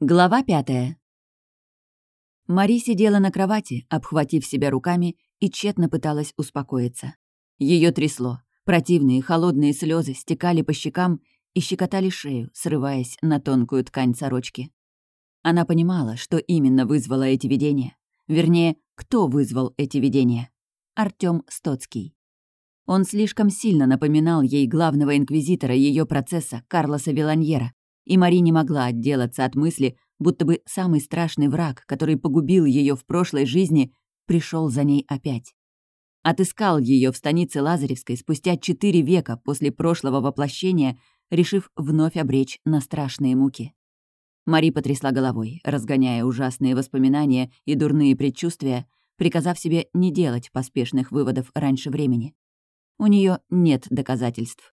Глава пятая. Мари сидела на кровати, обхватив себя руками, и тщетно пыталась успокоиться. Ее трясло. Противные холодные слезы стекали по щекам и щекотали шею, срываясь на тонкую ткань сорочки. Она понимала, что именно вызвало эти видения. Вернее, кто вызвал эти видения. Артём Стоцкий. Он слишком сильно напоминал ей главного инквизитора ее процесса Карлоса Виланьера, и Мари не могла отделаться от мысли, будто бы самый страшный враг, который погубил ее в прошлой жизни, пришел за ней опять. Отыскал ее в станице Лазаревской спустя четыре века после прошлого воплощения, решив вновь обречь на страшные муки. Мари потрясла головой, разгоняя ужасные воспоминания и дурные предчувствия, приказав себе не делать поспешных выводов раньше времени. У нее нет доказательств.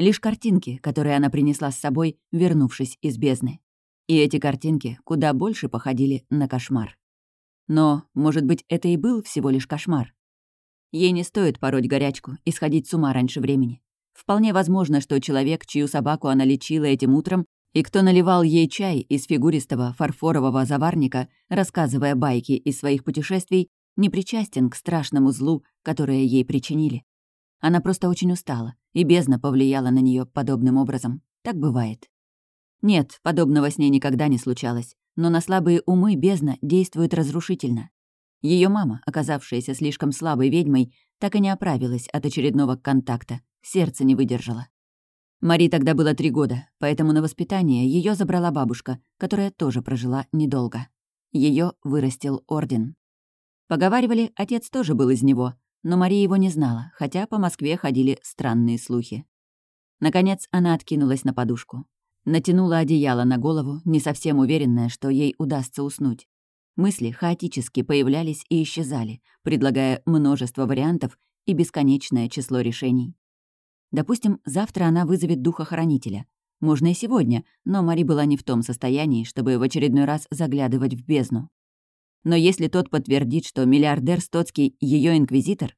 Лишь картинки, которые она принесла с собой, вернувшись из бездны. И эти картинки куда больше походили на кошмар. Но, может быть, это и был всего лишь кошмар. Ей не стоит пороть горячку и сходить с ума раньше времени. Вполне возможно, что человек, чью собаку она лечила этим утром, и кто наливал ей чай из фигуристого фарфорового заварника, рассказывая байки из своих путешествий, не причастен к страшному злу, которое ей причинили. Она просто очень устала, и бездна повлияла на нее подобным образом. Так бывает. Нет, подобного с ней никогда не случалось, но на слабые умы бездна действует разрушительно. Ее мама, оказавшаяся слишком слабой ведьмой, так и не оправилась от очередного контакта, сердце не выдержало. Мари тогда было три года, поэтому на воспитание ее забрала бабушка, которая тоже прожила недолго. Ее вырастил орден. Поговаривали, отец тоже был из него, но Мария его не знала, хотя по Москве ходили странные слухи. Наконец она откинулась на подушку. Натянула одеяло на голову, не совсем уверенная, что ей удастся уснуть. Мысли хаотически появлялись и исчезали, предлагая множество вариантов и бесконечное число решений. Допустим, завтра она вызовет духохранителя. Можно и сегодня, но Мари была не в том состоянии, чтобы в очередной раз заглядывать в бездну. Но если тот подтвердит, что миллиардер Стоцкий — ее инквизитор,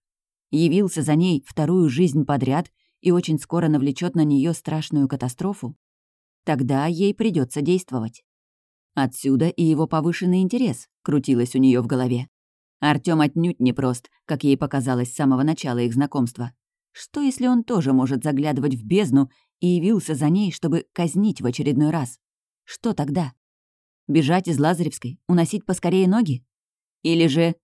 явился за ней вторую жизнь подряд и очень скоро навлечет на нее страшную катастрофу, тогда ей придется действовать. Отсюда и его повышенный интерес крутилось у нее в голове. Артём отнюдь не прост, как ей показалось с самого начала их знакомства. Что, если он тоже может заглядывать в бездну и явился за ней, чтобы казнить в очередной раз? Что тогда? Бежать из Лазаревской, уносить поскорее ноги? Или же,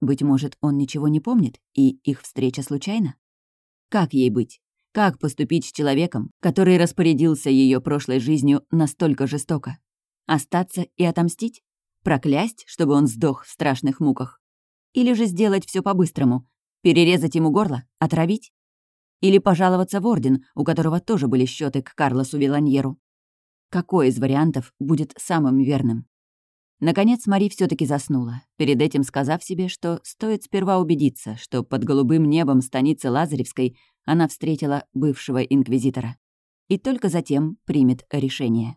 быть может, он ничего не помнит, и их встреча случайна? Как ей быть? Как поступить с человеком, который распорядился ее прошлой жизнью настолько жестоко? Остаться и отомстить? Проклясть, чтобы он сдох в страшных муках? Или же сделать все по-быстрому? Перерезать ему горло? Отравить? Или пожаловаться в Орден, у которого тоже были счеты к Карлосу Виланьеру? Какой из вариантов будет самым верным. Наконец Мари все таки заснула, перед этим сказав себе, что стоит сперва убедиться, что под голубым небом станицы Лазаревской она встретила бывшего инквизитора. И только затем примет решение.